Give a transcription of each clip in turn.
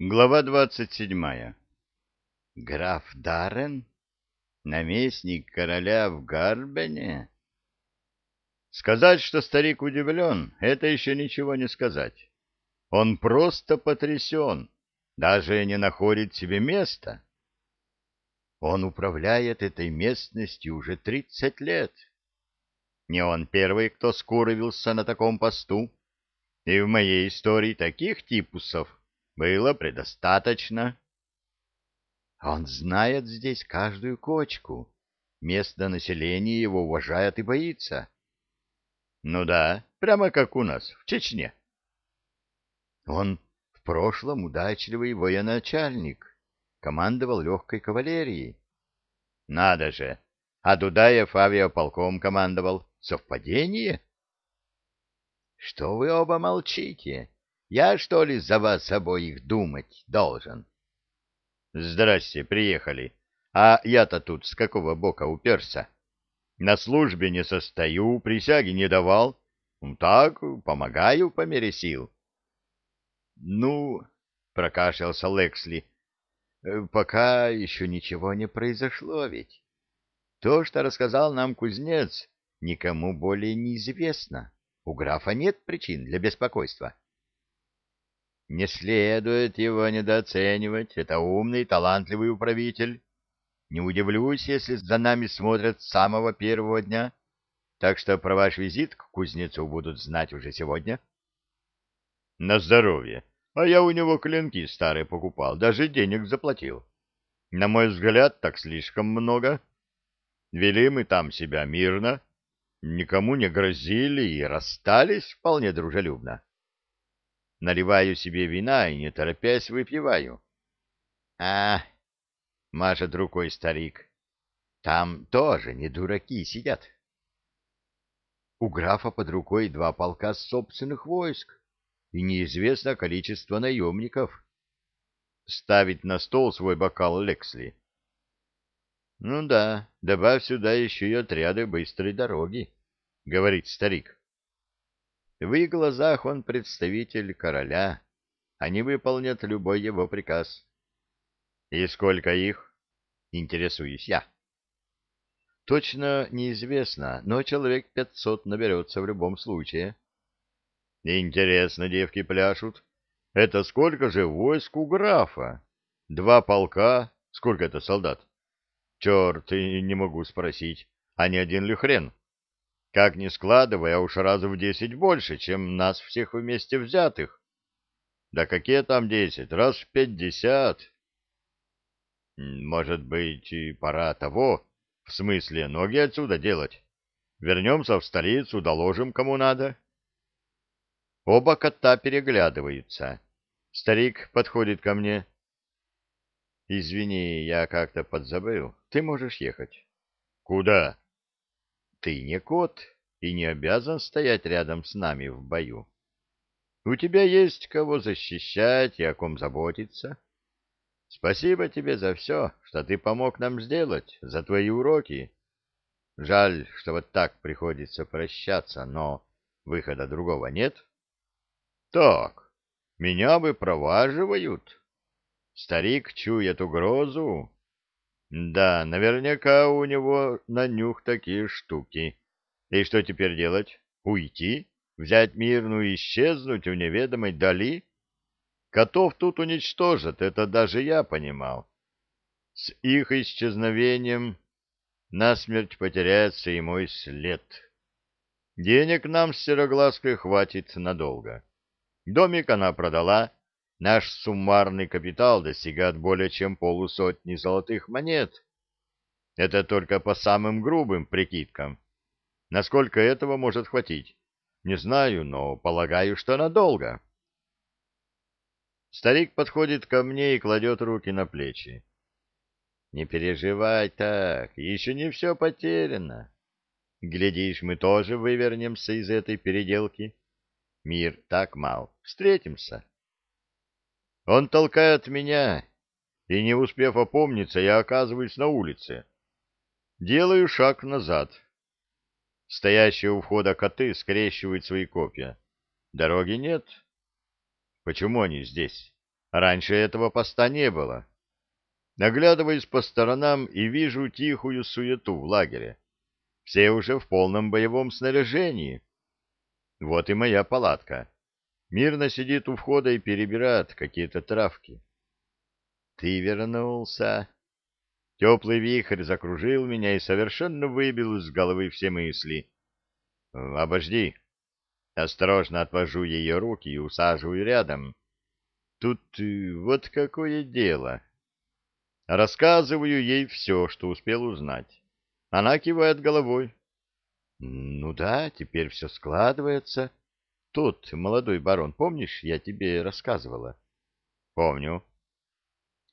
Глава двадцать седьмая. Граф Даррен? Наместник короля в Гарбене? Сказать, что старик удивлен, это еще ничего не сказать. Он просто потрясен, даже не находит себе места. Он управляет этой местностью уже тридцать лет. Не он первый, кто скуровился на таком посту, и в моей истории таких типусов было предостаточно. Он знает здесь каждую кочку. Местное население его уважает и боится. Ну да, прямо как у нас, в Чечне. Он в прошлом удачливый военачальник, командовал легкой кавалерией. Надо же, а Дудаев авиаполком командовал. Совпадение? Что вы оба молчите? Я, что ли, за вас обоих думать должен? Здрасте, приехали. А я-то тут с какого бока уперся? На службе не состою, присяги не давал. Так, помогаю по мере сил. Ну, прокашлялся Лексли, пока еще ничего не произошло ведь. То, что рассказал нам кузнец, никому более не известно. У графа нет причин для беспокойства. Не следует его недооценивать. Это умный, талантливый управитель. Не удивлюсь, если за нами смотрят с самого первого дня. Так что про ваш визит к кузнецу будут знать уже сегодня. На здоровье. А я у него клинки старые покупал, даже денег заплатил. На мой взгляд, так слишком много. Вели мы там себя мирно, никому не грозили и расстались вполне дружелюбно наливаю себе вина и, не торопясь, выпиваю. — А, — машет рукой старик, — там тоже не дураки сидят. У графа под рукой два полка собственных войск и неизвестно количество наемников. Ставит на стол свой бокал Лексли. — Ну да, добавь сюда еще и отряды быстрой дороги, — говорит старик. В их глазах он представитель короля. Они выполнят любой его приказ. И сколько их? Интересуюсь я. Точно неизвестно, но человек пятьсот наберется в любом случае. Интересно, девки пляшут. Это сколько же войск у графа? Два полка? Сколько это солдат? Черт, не могу спросить. А не один ли хрен? Как ни складывая, уж раза в десять больше, чем нас всех вместе взятых. Да какие там десять? Раз в пятьдесят. Может быть, и пора того, в смысле, ноги отсюда делать. Вернемся в столицу, доложим, кому надо. Оба кота переглядываются. Старик подходит ко мне. Извини, я как-то подзабыл. Ты можешь ехать. Куда? Ты не кот и не обязан стоять рядом с нами в бою. У тебя есть кого защищать и о ком заботиться. Спасибо тебе за все, что ты помог нам сделать, за твои уроки. Жаль, что вот так приходится прощаться, но выхода другого нет. Так, меня бы проваживают. Старик чует угрозу, да, наверняка у него на нюх такие штуки. И что теперь делать? Уйти? Взять мирную и исчезнуть в неведомой дали? Котов тут уничтожат, это даже я понимал. С их исчезновением насмерть потеряется и мой след. Денег нам с Сероглазкой хватит надолго. Домик она продала, Наш суммарный капитал достигает более чем полусотни золотых монет. Это только по самым грубым прикидкам. Насколько этого может хватить? Не знаю, но полагаю, что надолго. Старик подходит ко мне и кладет руки на плечи. Не переживай так, еще не все потеряно. Глядишь, мы тоже вывернемся из этой переделки. Мир так мал. Встретимся. Он толкает меня, и, не успев опомниться, я оказываюсь на улице. Делаю шаг назад. Стоящие у входа коты скрещивают свои копья. Дороги нет. Почему они здесь? Раньше этого поста не было. Наглядываюсь по сторонам и вижу тихую суету в лагере. Все уже в полном боевом снаряжении. Вот и моя палатка. Мирно сидит у входа и перебирает какие-то травки. Ты вернулся. Теплый вихрь закружил меня и совершенно выбил из головы все мысли. Обожди. Осторожно отвожу ее руки и усаживаю рядом. Тут э, вот какое дело. Рассказываю ей все, что успел узнать. Она кивает головой. Ну да, теперь все складывается. Тот молодой барон, помнишь, я тебе рассказывала? Помню.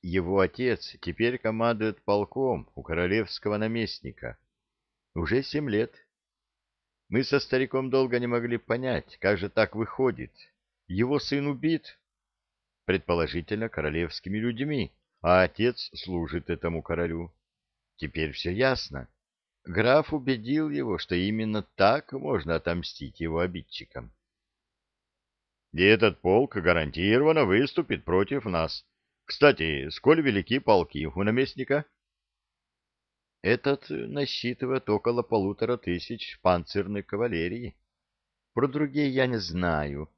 Его отец теперь командует полком у королевского наместника. Уже семь лет. Мы со стариком долго не могли понять, как же так выходит. Его сын убит, предположительно, королевскими людьми, а отец служит этому королю. Теперь все ясно. Граф убедил его, что именно так можно отомстить его обидчикам. И этот полк гарантированно выступит против нас. Кстати, сколь велики полки у наместника? Этот насчитывает около полутора тысяч панцирной кавалерии. Про другие я не знаю.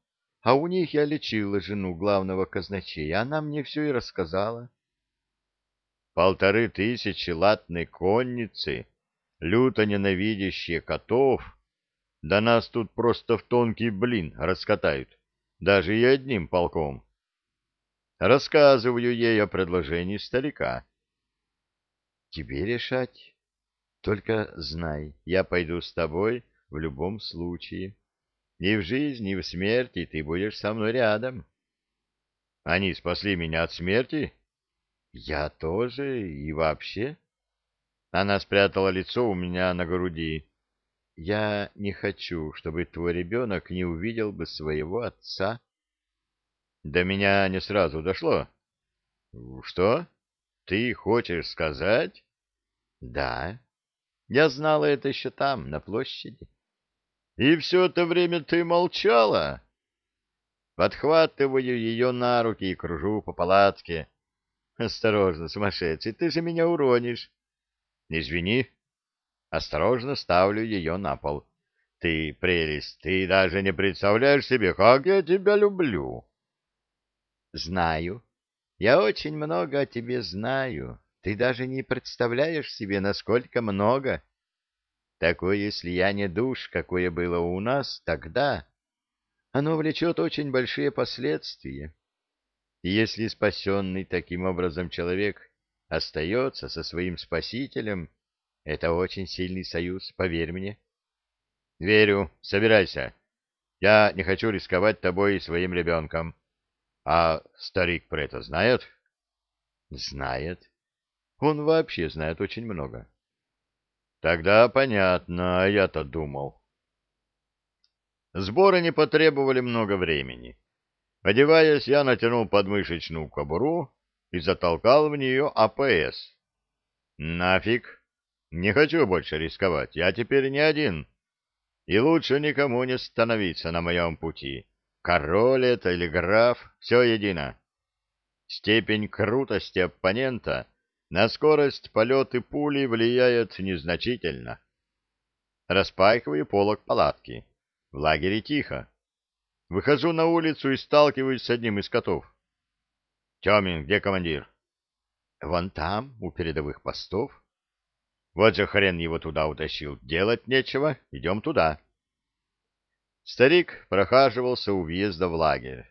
А у них я лечила жену главного казначея, она мне все и рассказала. Полторы тысячи латной конницы люто ненавидящие котов, да нас тут просто в тонкий блин раскатают, даже и одним полком. Рассказываю ей о предложении старика. Тебе решать. Только знай, я пойду с тобой в любом случае. Ни в жизни, ни в смерти ты будешь со мной рядом. Они спасли меня от смерти? Я тоже и вообще. Она спрятала лицо у меня на груди. Я не хочу, чтобы твой ребенок не увидел бы своего отца. До меня не сразу дошло. Что? Ты хочешь сказать? Да. Я знала это еще там, на площади. И все это время ты молчала? Подхватываю ее на руки и кружу по палатке. Осторожно, сумасшедший, ты же меня уронишь. Извини. Осторожно ставлю ее на пол. Ты, прелесть, ты даже не представляешь себе, как я тебя люблю. Знаю. Я очень много о тебе знаю. Ты даже не представляешь себе, насколько много. Такое слияние душ, какое было у нас тогда, оно влечет очень большие последствия. И если спасенный таким образом человек остается со своим спасителем, это очень сильный союз, поверь мне. — Верю. Собирайся. Я не хочу рисковать тобой и своим ребенком. А старик про это знает? — Знает. Он вообще знает очень много. — Тогда понятно, а я-то думал. Сборы не потребовали много времени. Одеваясь, я натянул подмышечную кобуру и затолкал в нее АПС. Нафиг. Не хочу больше рисковать. Я теперь не один. И лучше никому не становиться на моем пути. Король это или граф, все едино. Степень крутости оппонента на скорость полета пули влияет незначительно. Распахиваю полок палатки. В лагере тихо. Выхожу на улицу и сталкиваюсь с одним из котов. Тёмин, где командир? Вон там, у передовых постов. Вот же хрен его туда утащил. Делать нечего, идем туда. Старик прохаживался у въезда в лагерь.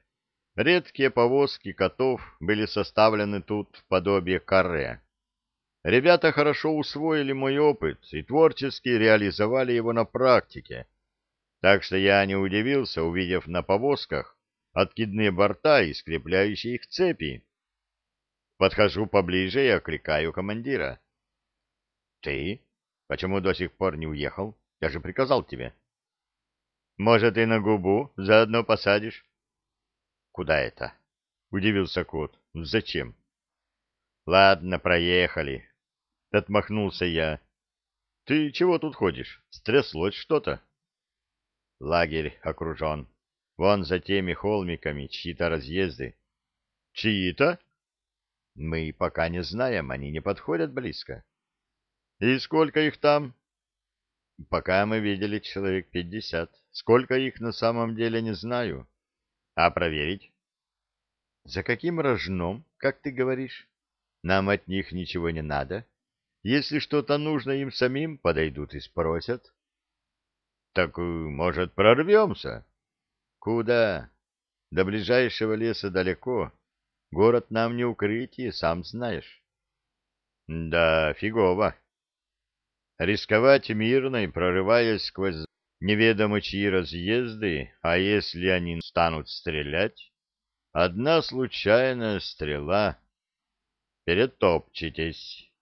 Редкие повозки котов были составлены тут в подобие каре. Ребята хорошо усвоили мой опыт и творчески реализовали его на практике. Так что я не удивился, увидев на повозках откидные борта и скрепляющие их цепи. Подхожу поближе и окликаю командира. — Ты? Почему до сих пор не уехал? Я же приказал тебе. — Может, и на губу заодно посадишь? — Куда это? — удивился кот. — Зачем? — Ладно, проехали. Отмахнулся я. — Ты чего тут ходишь? Стряслось что-то? Лагерь окружен. Вон за теми холмиками чьи-то разъезды. Чьи-то? Мы пока не знаем, они не подходят близко. И сколько их там? Пока мы видели человек пятьдесят. Сколько их на самом деле, не знаю. А проверить? За каким рожном, как ты говоришь? Нам от них ничего не надо. Если что-то нужно им самим, подойдут и спросят. Так, может, прорвемся? Куда? До ближайшего леса далеко. Город нам не укрытие, сам знаешь. Да, фигово. Рисковать мирно и прорываясь сквозь неведомо чьи разъезды, а если они станут стрелять? Одна случайная стрела. Перетопчетесь.